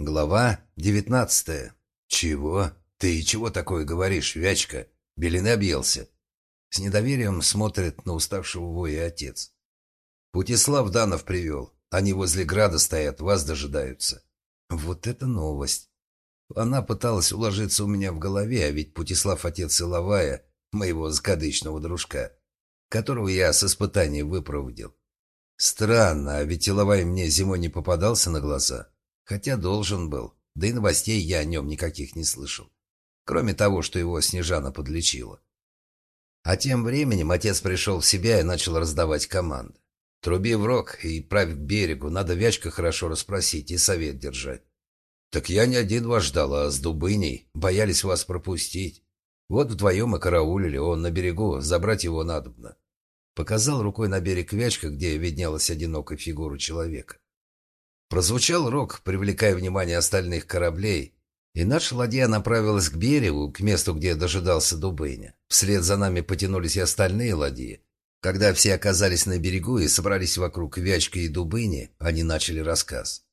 Глава девятнадцатая. «Чего? Ты чего такое говоришь, Вячка?» Белин объелся. С недоверием смотрит на уставшего воя отец. Путислав Данов привел. Они возле града стоят, вас дожидаются. Вот это новость. Она пыталась уложиться у меня в голове, а ведь Путислав отец Иловая, моего закадычного дружка, которого я с испытания выпроводил. Странно, а ведь Иловай мне зимой не попадался на глаза. Хотя должен был, да и новостей я о нем никаких не слышал. Кроме того, что его Снежана подлечила. А тем временем отец пришел в себя и начал раздавать команды. Труби в рог и правь к берегу, надо Вячка хорошо расспросить и совет держать. Так я не один вас ждал, а с Дубыней. Боялись вас пропустить. Вот вдвоем и караулили, он на берегу, забрать его надобно. Показал рукой на берег Вячка, где виднелась одинокая фигура человека. Прозвучал рог, привлекая внимание остальных кораблей, и наша ладья направилась к берегу, к месту, где дожидался Дубыня. Вслед за нами потянулись и остальные ладьи. Когда все оказались на берегу и собрались вокруг Вячка и Дубыни, они начали рассказ.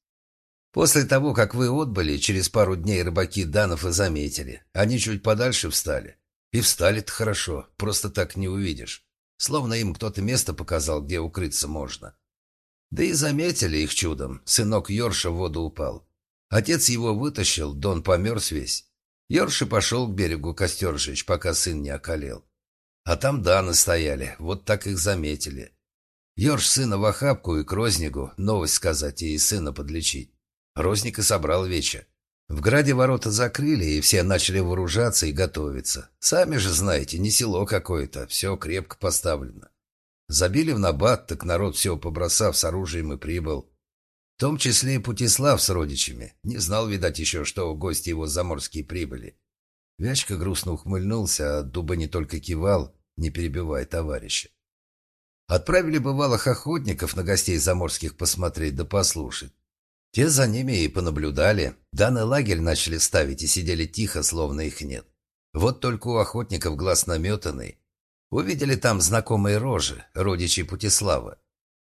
После того, как вы отбыли, через пару дней рыбаки Данов и заметили. Они чуть подальше встали. И встали-то хорошо, просто так не увидишь. Словно им кто-то место показал, где укрыться можно. Да и заметили их чудом. Сынок Йорша в воду упал. Отец его вытащил, Дон померз весь. Йорши пошел к берегу костер жечь, пока сын не околел. А там Даны стояли, вот так их заметили. Йорш сына в охапку и к Рознигу новость сказать и сына подлечить. Розник и собрал вечер. В граде ворота закрыли, и все начали вооружаться и готовиться. Сами же знаете, не село какое-то, все крепко поставлено. Забили в набат, так народ все побросав с оружием и прибыл. В том числе и Путислав с родичами. Не знал, видать, еще, что гости его заморские прибыли. Вячка грустно ухмыльнулся, а Дуба не только кивал, не перебивая товарища. Отправили бывалых охотников на гостей заморских посмотреть да послушать. Те за ними и понаблюдали. Данный лагерь начали ставить и сидели тихо, словно их нет. Вот только у охотников глаз наметанный. Увидели там знакомые рожи, родичи Путислава.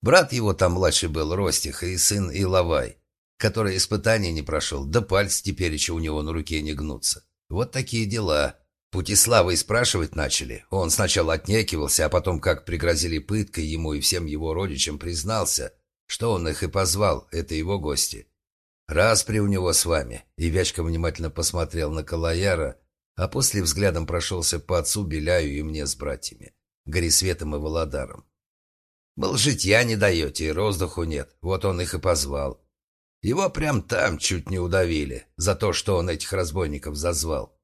Брат его там младший был, Ростих, и сын Иловай, который испытания не прошел, да пальцы теперь еще у него на руке не гнутся. Вот такие дела. Путислава и спрашивать начали. Он сначала отнекивался, а потом, как пригрозили пыткой ему и всем его родичам, признался, что он их и позвал, это его гости. Распри у него с вами. И Вячка внимательно посмотрел на Калаяра, а после взглядом прошелся по отцу Беляю и мне с братьями, Горисветом и Володаром. Мол, житья не даете, и роздуху нет, вот он их и позвал. Его прям там чуть не удавили за то, что он этих разбойников зазвал.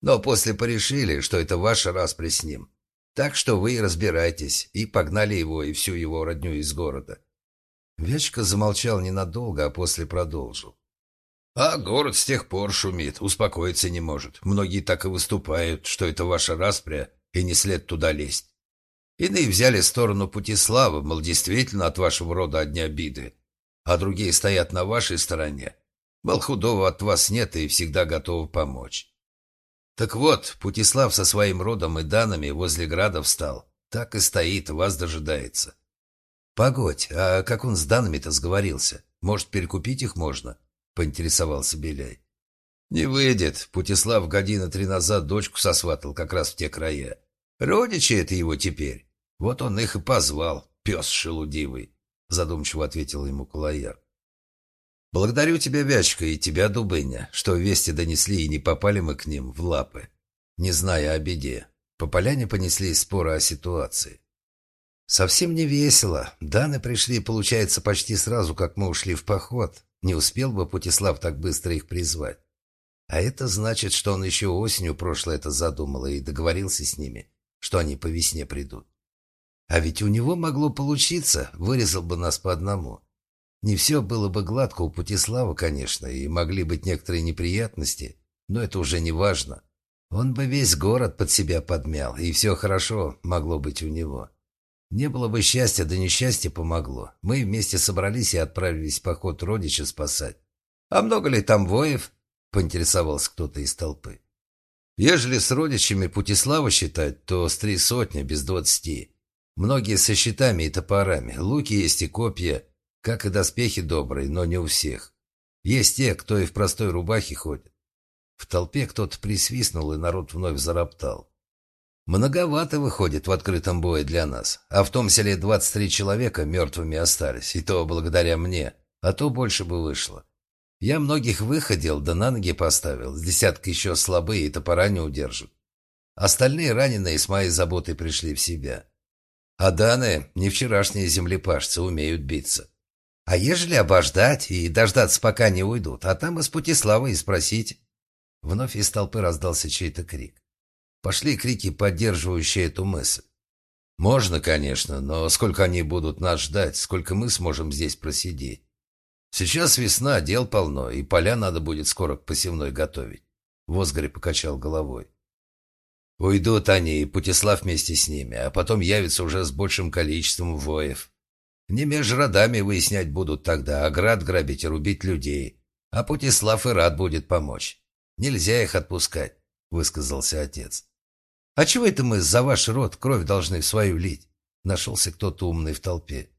Но после порешили, что это ваша распри с ним. Так что вы и разбирайтесь, и погнали его и всю его родню из города. Вячка замолчал ненадолго, а после продолжил. А город с тех пор шумит, успокоиться не может. Многие так и выступают, что это ваша распря, и не след туда лезть. Иные взяли сторону Путислава, мол, действительно от вашего рода одни обиды, а другие стоят на вашей стороне. Мол, худого от вас нет и всегда готовы помочь. Так вот, Путислав со своим родом и данными возле града встал. Так и стоит, вас дожидается. Погодь, а как он с данными-то сговорился? Может, перекупить их можно? — поинтересовался Беляй. «Не выйдет. Путислав година три назад дочку сосватал как раз в те края. Родичи это его теперь. Вот он их и позвал, пес шелудивый», — задумчиво ответил ему Кулаяр. «Благодарю тебя, Вячка, и тебя, Дубыня, что вести донесли и не попали мы к ним в лапы, не зная о беде. По поляне понесли споры о ситуации. Совсем не весело. Даны пришли, получается, почти сразу, как мы ушли в поход. Не успел бы Путислав так быстро их призвать. А это значит, что он еще осенью прошлое это задумал и договорился с ними, что они по весне придут. А ведь у него могло получиться, вырезал бы нас по одному. Не все было бы гладко у Путислава, конечно, и могли быть некоторые неприятности, но это уже не важно. Он бы весь город под себя подмял, и все хорошо могло быть у него. Не было бы счастья, да несчастье помогло. Мы вместе собрались и отправились в поход родича спасать. А много ли там воев? Поинтересовался кто-то из толпы. Ежели с родичами Путислава считать, то с три сотни без двадцати. Многие со щитами и топорами. Луки есть и копья, как и доспехи добрые, но не у всех. Есть те, кто и в простой рубахе ходит. В толпе кто-то присвистнул, и народ вновь зароптал. Многовато выходит в открытом бое для нас, а в том селе 23 человека мертвыми остались, и то благодаря мне, а то больше бы вышло. Я многих выходил, да на ноги поставил, с десятка еще слабые и топора не удержат. Остальные раненые с моей заботой пришли в себя. А данные, не вчерашние землепашцы, умеют биться. А ежели обождать и дождаться, пока не уйдут, а там из Путислава и спросить? Вновь из толпы раздался чей-то крик. Пошли крики, поддерживающие эту мысль. Можно, конечно, но сколько они будут нас ждать, сколько мы сможем здесь просидеть. Сейчас весна, дел полно, и поля надо будет скоро к посевной готовить. Возгорь покачал головой. Уйдут они, и Путислав вместе с ними, а потом явится уже с большим количеством воев. Не между родами выяснять будут тогда, а град грабить и рубить людей. А Путислав и рад будет помочь. Нельзя их отпускать, высказался отец. А чего это мы за ваш род кровь должны свою лить? Нашелся кто-то умный в толпе.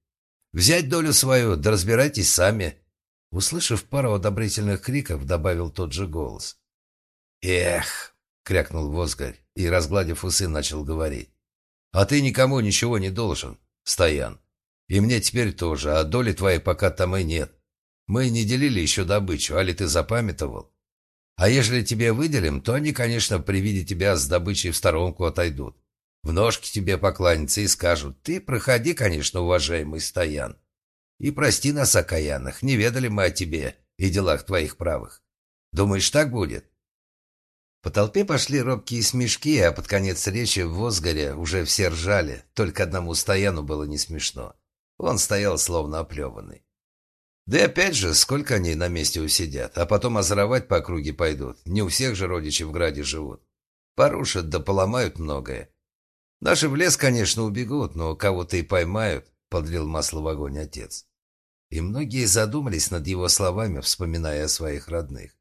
Взять долю свою, да разбирайтесь сами. Услышав пару одобрительных криков, добавил тот же голос. «Эх!» — крякнул Возгарь и, разгладив усы, начал говорить. «А ты никому ничего не должен, Стоян. И мне теперь тоже, а доли твоей пока там и нет. Мы не делили еще добычу, а ли ты запамятовал? А ежели тебе выделим, то они, конечно, при виде тебя с добычей в сторонку отойдут. В ножки тебе поклонятся и скажут, ты проходи, конечно, уважаемый Стоян. И прости нас, окаянных, не ведали мы о тебе и делах твоих правых. Думаешь, так будет?» По толпе пошли робкие смешки, а под конец речи в Возгоре уже все ржали, только одному Стояну было не смешно. Он стоял словно оплеванный. Да и опять же, сколько они на месте усидят, а потом озоровать по округе пойдут. Не у всех же родичи в граде живут. Порушат да поломают многое. Наши в лес, конечно, убегут, но кого-то и поймают, подлил масло в огонь отец. И многие задумались над его словами, вспоминая о своих родных.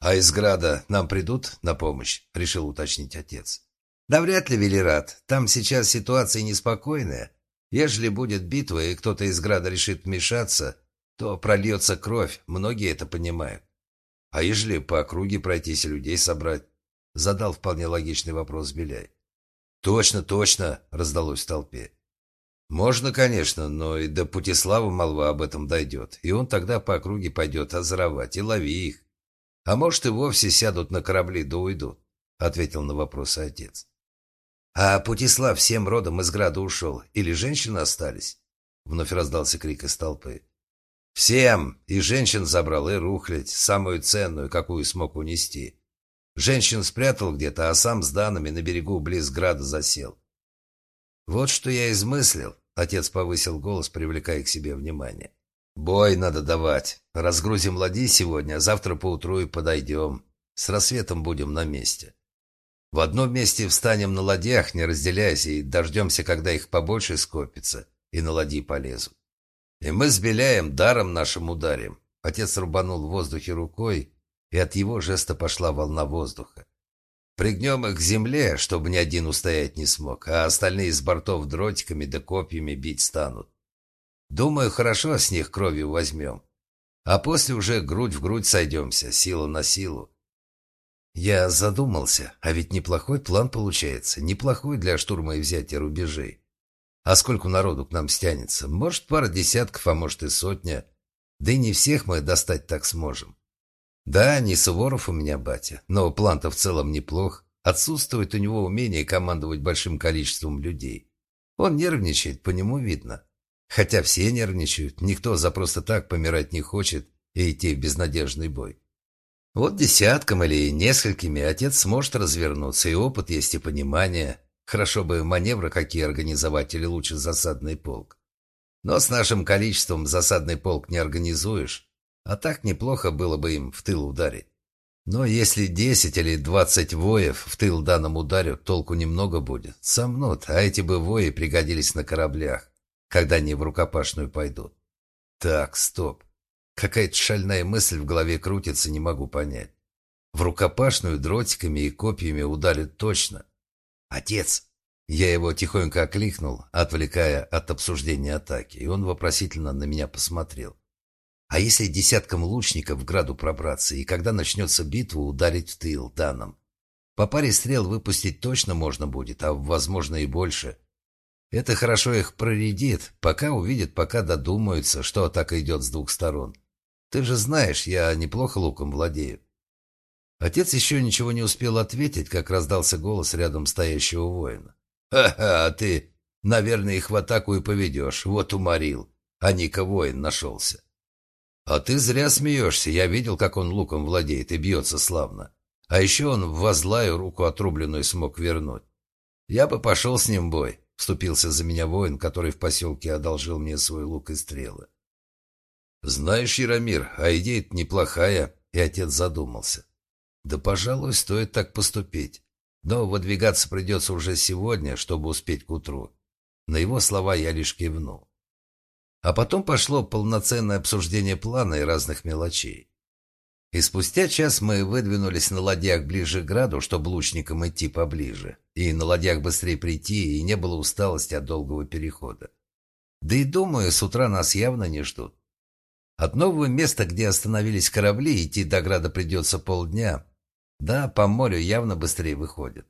«А из града нам придут на помощь?» — решил уточнить отец. «Да вряд ли, Велират. Там сейчас ситуация неспокойная. Ежели будет битва, и кто-то из града решит вмешаться, то прольется кровь, многие это понимают. А ежели по округе пройтись и людей собрать? Задал вполне логичный вопрос Беляй. «Точно, точно!» — раздалось в толпе. «Можно, конечно, но и до Путислава молва об этом дойдет, и он тогда по округе пойдет озоровать и лови их. А может, и вовсе сядут на корабли да уйдут», — ответил на вопрос отец. «А Путислав всем родом из града ушел, или женщины остались?» Вновь раздался крик из толпы. «Всем! И женщин забрал, и рухлядь, самую ценную, какую смог унести. Женщин спрятал где-то, а сам с данными на берегу близ града засел. Вот что я измыслил», — отец повысил голос, привлекая к себе внимание. «Бой надо давать. Разгрузим ладьи сегодня, а завтра поутру и подойдем. С рассветом будем на месте». В одном месте встанем на ладьях, не разделяясь, и дождемся, когда их побольше скопится, и на ладьи полезут. И мы с Беляем даром нашим ударим. Отец рубанул в воздухе рукой, и от его жеста пошла волна воздуха. Пригнем их к земле, чтобы ни один устоять не смог, а остальные с бортов дротиками да копьями бить станут. Думаю, хорошо с них кровью возьмем. А после уже грудь в грудь сойдемся, силу на силу. Я задумался, а ведь неплохой план получается, неплохой для штурма и взятия рубежей. А сколько народу к нам стянется? Может, пара десятков, а может и сотня. Да и не всех мы достать так сможем. Да, не Суворов у меня батя, но план-то в целом неплох. Отсутствует у него умение командовать большим количеством людей. Он нервничает, по нему видно. Хотя все нервничают, никто за просто так помирать не хочет и идти в безнадежный бой. Вот десятком или несколькими отец сможет развернуться, и опыт есть, и понимание. Хорошо бы маневры какие организовать, или лучше засадный полк. Но с нашим количеством засадный полк не организуешь, а так неплохо было бы им в тыл ударить. Но если десять или двадцать воев в тыл данным ударят, толку немного будет. Сомнут, а эти бы вои пригодились на кораблях, когда они в рукопашную пойдут. Так, стоп. Какая-то шальная мысль в голове крутится, не могу понять. В рукопашную дротиками и копьями ударит точно. «Отец!» Я его тихонько окликнул, отвлекая от обсуждения атаки, и он вопросительно на меня посмотрел. А если десяткам лучников в граду пробраться, и когда начнется битва, ударить в тыл данным? По паре стрел выпустить точно можно будет, а возможно и больше. Это хорошо их проредит, пока увидят, пока додумаются, что атака идет с двух сторон. Ты же знаешь, я неплохо луком владею. Отец еще ничего не успел ответить, как раздался голос рядом стоящего воина. «Ха-ха, а ты, наверное, их в атаку и поведешь. Вот уморил. А Ника воин нашелся». «А ты зря смеешься. Я видел, как он луком владеет и бьется славно. А еще он в злаю руку отрубленную смог вернуть. Я бы пошел с ним в бой», — вступился за меня воин, который в поселке одолжил мне свой лук и стрелы. «Знаешь, Яромир, а идея-то неплохая», — и отец задумался. «Да, пожалуй, стоит так поступить. Но выдвигаться придется уже сегодня, чтобы успеть к утру». На его слова я лишь кивнул. А потом пошло полноценное обсуждение плана и разных мелочей. И спустя час мы выдвинулись на ладьях ближе к граду, чтобы лучникам идти поближе. И на ладьях быстрее прийти, и не было усталости от долгого перехода. Да и думаю, с утра нас явно не ждут. От нового места, где остановились корабли, идти до града придется полдня. Да, по морю явно быстрее выходит.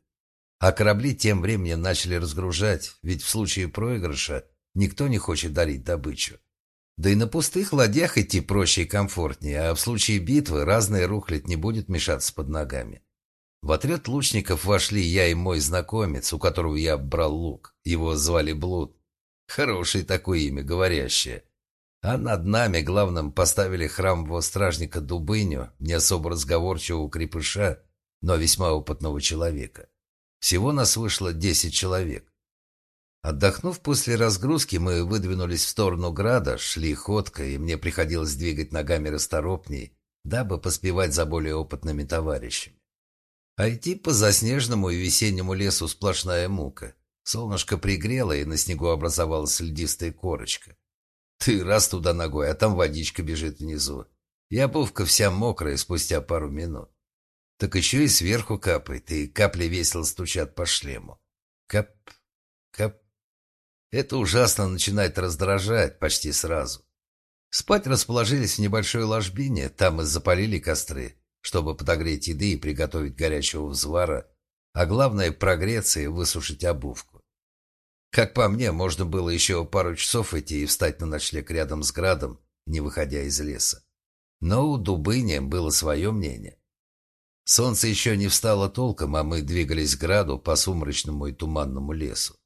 А корабли тем временем начали разгружать, ведь в случае проигрыша Никто не хочет дарить добычу. Да и на пустых ладьях идти проще и комфортнее, а в случае битвы разная рухлядь не будет мешаться под ногами. В отряд лучников вошли я и мой знакомец, у которого я брал лук. Его звали Блуд. Хорошее такое имя, говорящее. А над нами, главным, поставили храмового стражника Дубыню, не особо разговорчивого крепыша, но весьма опытного человека. Всего нас вышло десять человек. Отдохнув после разгрузки, мы выдвинулись в сторону града, шли ходкой, и мне приходилось двигать ногами расторопней, дабы поспевать за более опытными товарищами. А идти по заснеженному и весеннему лесу сплошная мука. Солнышко пригрело, и на снегу образовалась льдистая корочка. Ты раз туда ногой, а там водичка бежит внизу. И обувка вся мокрая спустя пару минут. Так еще и сверху капает, и капли весело стучат по шлему. Кап, кап, это ужасно начинает раздражать почти сразу. Спать расположились в небольшой ложбине, там и запалили костры, чтобы подогреть еды и приготовить горячего взвара, а главное прогреться и высушить обувку. Как по мне, можно было еще пару часов идти и встать на ночлег рядом с градом, не выходя из леса. Но у Дубыни было свое мнение. Солнце еще не встало толком, а мы двигались к граду по сумрачному и туманному лесу.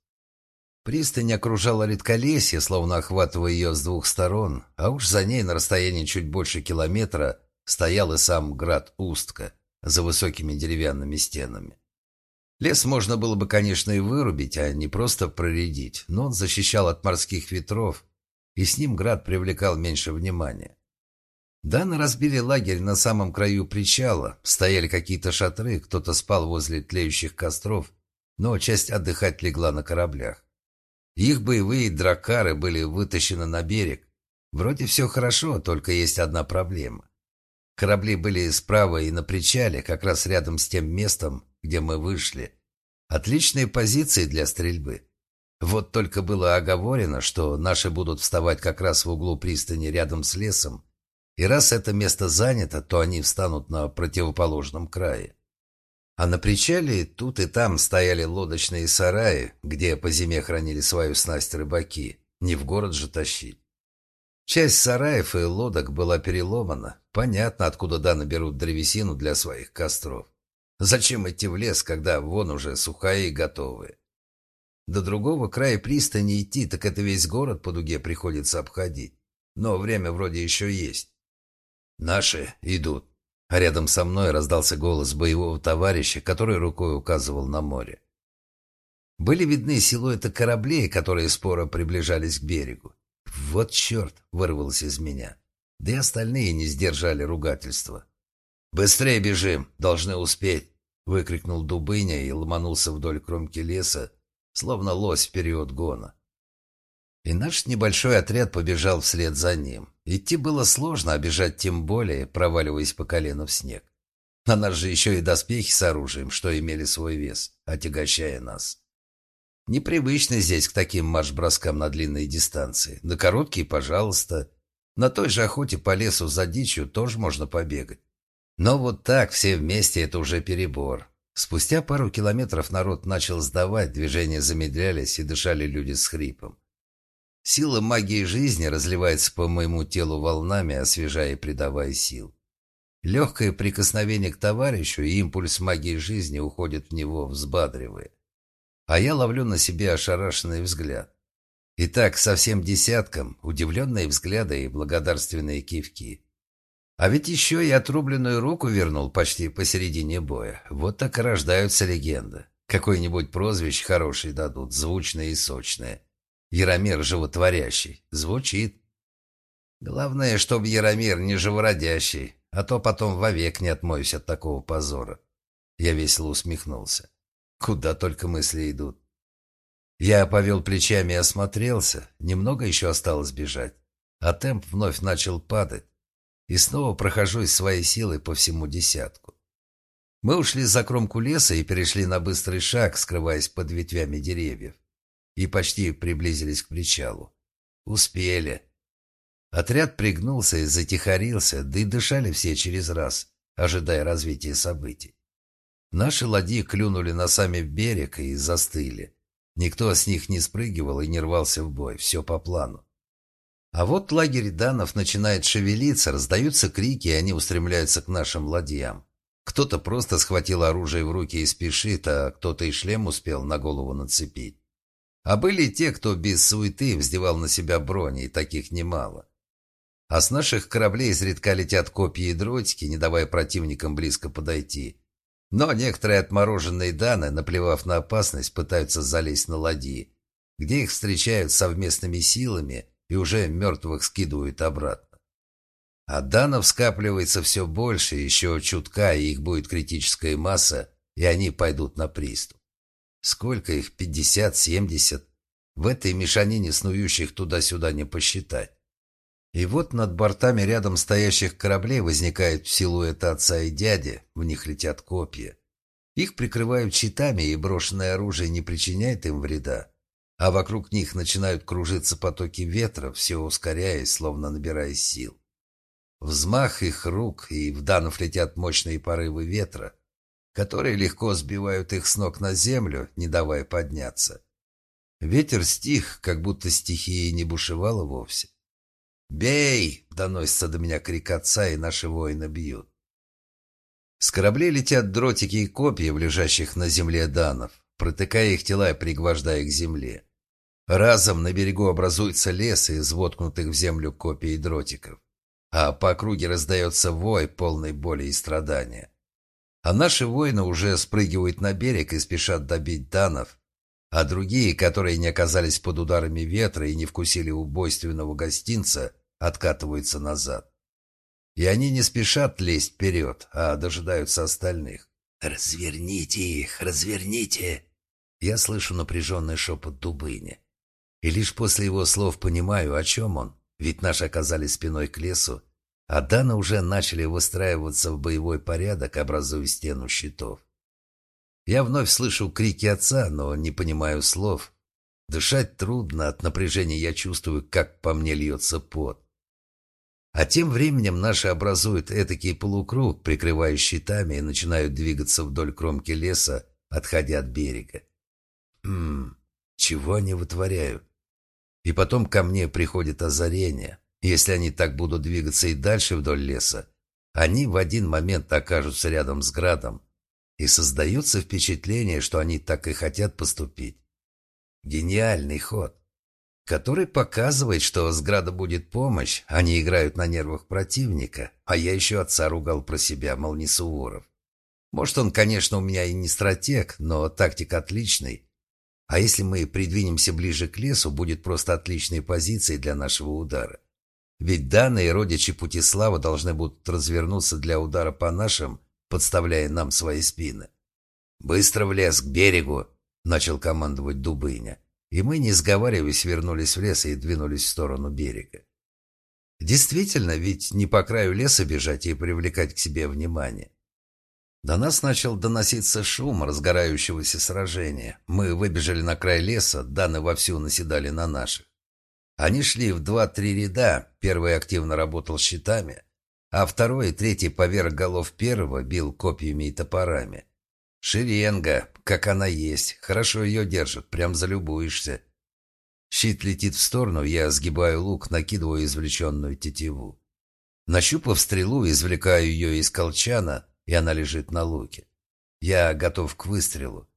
Пристань окружала редколесье, словно охватывая ее с двух сторон, а уж за ней на расстоянии чуть больше километра стоял и сам град Устка за высокими деревянными стенами. Лес можно было бы, конечно, и вырубить, а не просто проредить, но он защищал от морских ветров, и с ним град привлекал меньше внимания. Даны разбили лагерь на самом краю причала, стояли какие-то шатры, кто-то спал возле тлеющих костров, но часть отдыхать легла на кораблях. Их боевые дракары были вытащены на берег. Вроде все хорошо, только есть одна проблема. Корабли были справа и на причале, как раз рядом с тем местом, где мы вышли. Отличные позиции для стрельбы. Вот только было оговорено, что наши будут вставать как раз в углу пристани рядом с лесом, и раз это место занято, то они встанут на противоположном крае. А на причале тут и там стояли лодочные сараи, где по зиме хранили свою снасть рыбаки. Не в город же тащить. Часть сараев и лодок была переломана. Понятно, откуда да наберут древесину для своих костров. Зачем идти в лес, когда вон уже сухая и готовые? До другого края пристани идти, так это весь город по дуге приходится обходить. Но время вроде еще есть. Наши идут. А рядом со мной раздался голос боевого товарища, который рукой указывал на море. Были видны силуэты кораблей, которые споро приближались к берегу. «Вот черт!» — вырвалось из меня. Да и остальные не сдержали ругательства. «Быстрее бежим! Должны успеть!» — выкрикнул Дубыня и ломанулся вдоль кромки леса, словно лось в период гона. И наш небольшой отряд побежал вслед за ним. Идти было сложно, а бежать тем более, проваливаясь по колено в снег. На нас же еще и доспехи с оружием, что имели свой вес, отягощая нас. Непривычно здесь к таким марш-броскам на длинные дистанции. На короткие, пожалуйста. На той же охоте по лесу за дичью тоже можно побегать. Но вот так все вместе это уже перебор. Спустя пару километров народ начал сдавать, движения замедлялись и дышали люди с хрипом. Сила магии жизни разливается по моему телу волнами, освежая и придавая сил. Легкое прикосновение к товарищу и импульс магии жизни уходит в него, взбадривая. А я ловлю на себе ошарашенный взгляд. И так со всем десятком удивленные взгляды и благодарственные кивки. А ведь еще и отрубленную руку вернул почти посередине боя. Вот так и рождаются легенды. Какое-нибудь прозвище хорошее дадут, звучное и сочное. Яромир животворящий. Звучит. Главное, чтобы Яромир не живородящий, а то потом вовек не отмоюсь от такого позора. Я весело усмехнулся. Куда только мысли идут. Я повел плечами и осмотрелся. Немного еще осталось бежать. А темп вновь начал падать. И снова прохожусь своей силой по всему десятку. Мы ушли за кромку леса и перешли на быстрый шаг, скрываясь под ветвями деревьев. И почти приблизились к причалу. Успели. Отряд пригнулся и затихарился, да и дышали все через раз, ожидая развития событий. Наши ладьи клюнули носами в берег и застыли. Никто с них не спрыгивал и не рвался в бой, все по плану. А вот лагерь данов начинает шевелиться, раздаются крики, и они устремляются к нашим ладьям. Кто-то просто схватил оружие в руки и спешит, а кто-то и шлем успел на голову нацепить. А были те, кто без суеты вздевал на себя брони, и таких немало. А с наших кораблей изредка летят копья и дротики, не давая противникам близко подойти. Но некоторые отмороженные даны, наплевав на опасность, пытаются залезть на ладьи, где их встречают совместными силами – и уже мертвых скидывают обратно. А данов скапливается все больше, еще чутка, и их будет критическая масса, и они пойдут на приступ. Сколько их? Пятьдесят, семьдесят? В этой мешанине снующих туда-сюда не посчитать. И вот над бортами рядом стоящих кораблей возникают силуэты отца и дяди, в них летят копья. Их прикрывают щитами, и брошенное оружие не причиняет им вреда а вокруг них начинают кружиться потоки ветра, все ускоряясь, словно набирая сил. Взмах их рук, и в данов летят мощные порывы ветра, которые легко сбивают их с ног на землю, не давая подняться. Ветер стих, как будто стихия не бушевала вовсе. «Бей!» — доносится до меня крик отца, и наши воины бьют. С кораблей летят дротики и копья в лежащих на земле данов, протыкая их тела и пригвождая к земле. Разом на берегу образуется лес из воткнутых в землю копий дротиков, а по округе раздается вой, полный боли и страдания. А наши воины уже спрыгивают на берег и спешат добить данов, а другие, которые не оказались под ударами ветра и не вкусили убойственного гостинца, откатываются назад. И они не спешат лезть вперед, а дожидаются остальных. «Разверните их, разверните!» Я слышу напряженный шепот Дубыни. И лишь после его слов понимаю, о чем он. Ведь наши оказались спиной к лесу, а Дана уже начали выстраиваться в боевой порядок, образуя стену щитов. Я вновь слышу крики отца, но не понимаю слов. Дышать трудно, от напряжения я чувствую, как по мне льется пот. А тем временем наши образуют этакий полукруг, прикрывая щитами, и начинают двигаться вдоль кромки леса, отходя от берега. Хм, чего они вытворяют? И потом ко мне приходит озарение. Если они так будут двигаться и дальше вдоль леса, они в один момент окажутся рядом с градом. И создается впечатление, что они так и хотят поступить. Гениальный ход, который показывает, что с града будет помощь, они играют на нервах противника, а я еще отца ругал про себя, мол, не Суворов. Может, он, конечно, у меня и не стратег, но тактик отличный, а если мы придвинемся ближе к лесу, будет просто отличной позицией для нашего удара. Ведь данные родичи Путислава должны будут развернуться для удара по нашим, подставляя нам свои спины. «Быстро в лес, к берегу!» — начал командовать Дубыня. И мы, не сговариваясь, вернулись в лес и двинулись в сторону берега. Действительно, ведь не по краю леса бежать и привлекать к себе внимание. До нас начал доноситься шум разгорающегося сражения. Мы выбежали на край леса, даны вовсю наседали на наших. Они шли в два-три ряда, первый активно работал щитами, а второй и третий поверх голов первого бил копьями и топорами. Шеренга, как она есть, хорошо ее держат, прям залюбуешься. Щит летит в сторону, я сгибаю лук, накидываю извлеченную тетиву. Нащупав стрелу, извлекаю ее из колчана, и она лежит на луке. Я готов к выстрелу.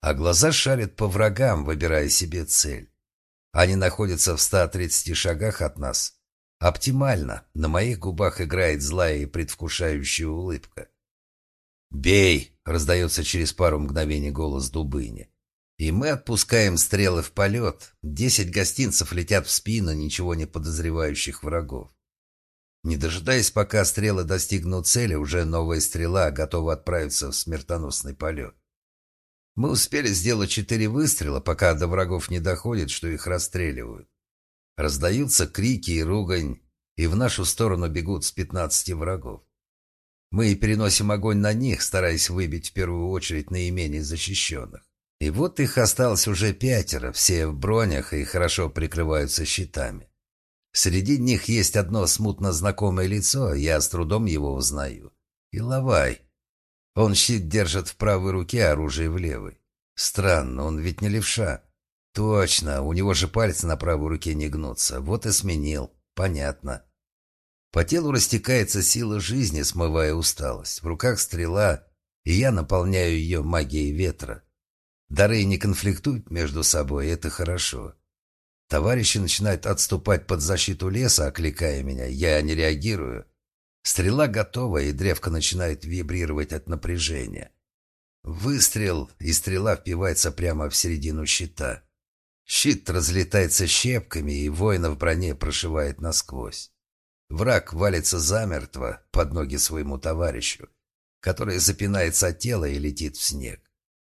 А глаза шарят по врагам, выбирая себе цель. Они находятся в 130 шагах от нас. Оптимально. На моих губах играет злая и предвкушающая улыбка. «Бей!» — раздается через пару мгновений голос Дубыни. И мы отпускаем стрелы в полет. Десять гостинцев летят в спину ничего не подозревающих врагов. Не дожидаясь, пока стрелы достигнут цели, уже новая стрела готова отправиться в смертоносный полет. Мы успели сделать четыре выстрела, пока до врагов не доходит, что их расстреливают. Раздаются крики и ругань, и в нашу сторону бегут с пятнадцати врагов. Мы переносим огонь на них, стараясь выбить в первую очередь наименее защищенных. И вот их осталось уже пятеро, все в бронях и хорошо прикрываются щитами. Среди них есть одно смутно знакомое лицо, я с трудом его узнаю. Иловай. Он щит держит в правой руке, оружие в левой. Странно, он ведь не левша. Точно, у него же пальцы на правой руке не гнутся. Вот и сменил. Понятно. По телу растекается сила жизни, смывая усталость. В руках стрела, и я наполняю ее магией ветра. Дары не конфликтуют между собой, это хорошо. Товарищи начинают отступать под защиту леса, окликая меня. Я не реагирую. Стрела готова, и древко начинает вибрировать от напряжения. Выстрел, и стрела впивается прямо в середину щита. Щит разлетается щепками, и воина в броне прошивает насквозь. Враг валится замертво под ноги своему товарищу, который запинается от тела и летит в снег.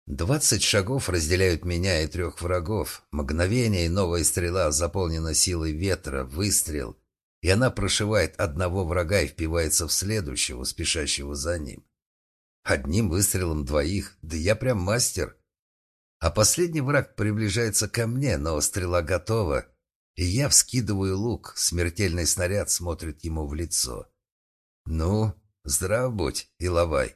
Двадцать шагов разделяют меня и трех врагов. Мгновение, и новая стрела заполнена силой ветра, выстрел, и она прошивает одного врага и впивается в следующего, спешащего за ним. Одним выстрелом двоих, да я прям мастер. А последний враг приближается ко мне, но стрела готова, и я вскидываю лук, смертельный снаряд смотрит ему в лицо. «Ну, здрав будь, Иловай!»